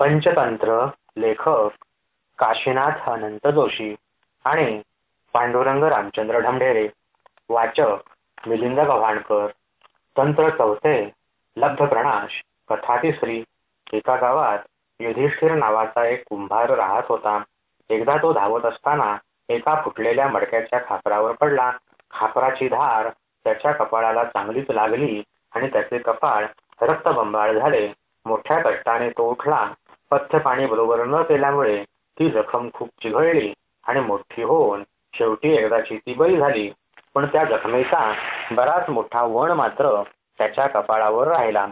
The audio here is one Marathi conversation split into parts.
पंचतंत्र लेखक काशीनाथ अनंत जोशी आणि पांडुरंग रामचंद्र ढमढेरे वाचक मिलिंद गव्हाणकर तंत्र चौथे लब्ध प्रणाश कथा तिसरी एका गावात युधिष्ठिर नावाचा एक कुंभार राहत होता. एकदा तो धावत असताना एका फुटलेल्या मडक्याच्या खापरावर पडला. खापराची धार त्याच्या कपाळाला चांगलीच लागली आणि त्याचे कपाळ रक्तबंबाळ झाले. मोठ्या कष्टाने तो उठला. पथ्य पाणी बरोबर न केल्यामुळे ती जखम खूप चिघळली आणि मोठी होऊन शेवटी एकदाची ती बरी झाली. पण त्या जखमेचा बराच मोठा वण मात्र त्याच्या कपाळावर राहिला.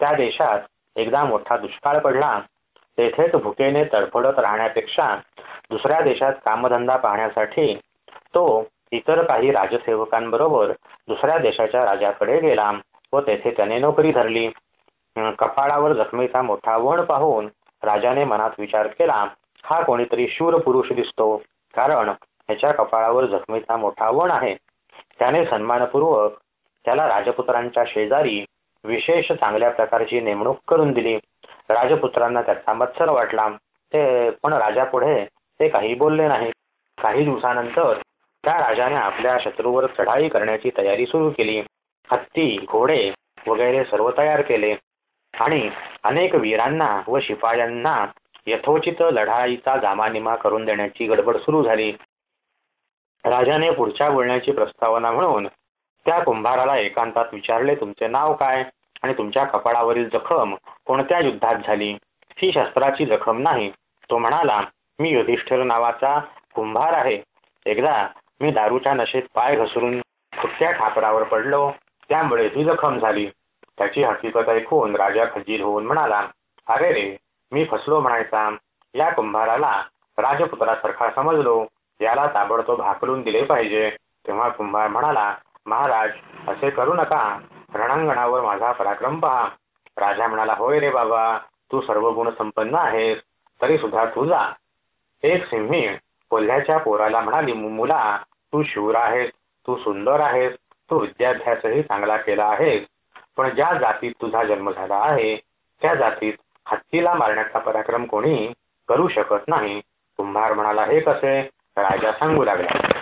त्या देशात एकदा मोठा दुष्काळ पडला. तेथेच भुकेने तडफडत राहण्यापेक्षा दुसऱ्या देशात कामधंदा पाहण्यासाठी तो इतर काही राजसेवकांबरोबर दुसऱ्या देशाच्या राजाकडे गेला व तेथे त्याने नोकरी धरली. कपाळावर जखमेचा मोठा वण पाहून राजाने मनात विचार केला हा कोणीतरी शूर पुरुष दिसतो कारण त्याच्या कपाळावर जखमीचा मोठा वण आहे. त्याने सन्मानपूर्वक त्याला राजपुत्रांच्या शेजारी विशेष चांगल्या प्रकारची नेमणूक करून दिली. राजपुत्रांना त्याचा मत्सर वाटला. ते पण राजापुढे ते काही बोलले नाही काही दिवसानंतर त्या राजाने आपल्या शत्रूवर चढाई करण्याची तयारी सुरू केली. हत्ती घोडे वगैरे सर्व तयार केले. आणि अनेक वीरांना व शिपायांना यथोचित लढाईचा जामानिमा करून देण्याची गडबड सुरू झाली. राजाने पुढच्या बोलण्याची प्रस्तावना म्हणून त्या कुंभाराला एकांतात विचारले तुमचे नाव काय आणि तुमच्या कपाळावरील जखम कोणत्या युद्धात झाली? ही शस्त्राची जखम नाही. तो म्हणाला मी युधिष्ठिर नावाचा कुंभार आहे. एकदा मी दारूच्या नशेत पाय घसरून फुटक्या ठाकरावर पडलो. त्यामुळे ही जखम झाली. त्याची हकीकत ऐकून राजा खजील होऊन म्हणाला अरे रे मी फसलो म्हणायचा. या कुंभाराला राजपुत्रासारखा समजलो. याला ताबडतोब हाकलून दिले पाहिजे. तेव्हा कुंभार म्हणाला महाराज असे करू नका. रणांगणावर माझा पराक्रम पहा. राजा म्हणाला होय रे बाबा तू सर्व गुण संपन्न आहेस. तरी सुद्धा तू जा. एक सिंही कोल्ह्याच्या पोराला म्हणाली मुला तू शूर आहेस तू सुंदर आहेस तू विद्याभ्यासही चांगला केला आहेस. पण ज्या जातीत तुझा जन्म झाला आहे त्या जातीत हत्तीला मारण्याचा पराक्रम कोणी करू शकत नाही. कुंभार म्हणाला हे कसे? राजा सांगू लागला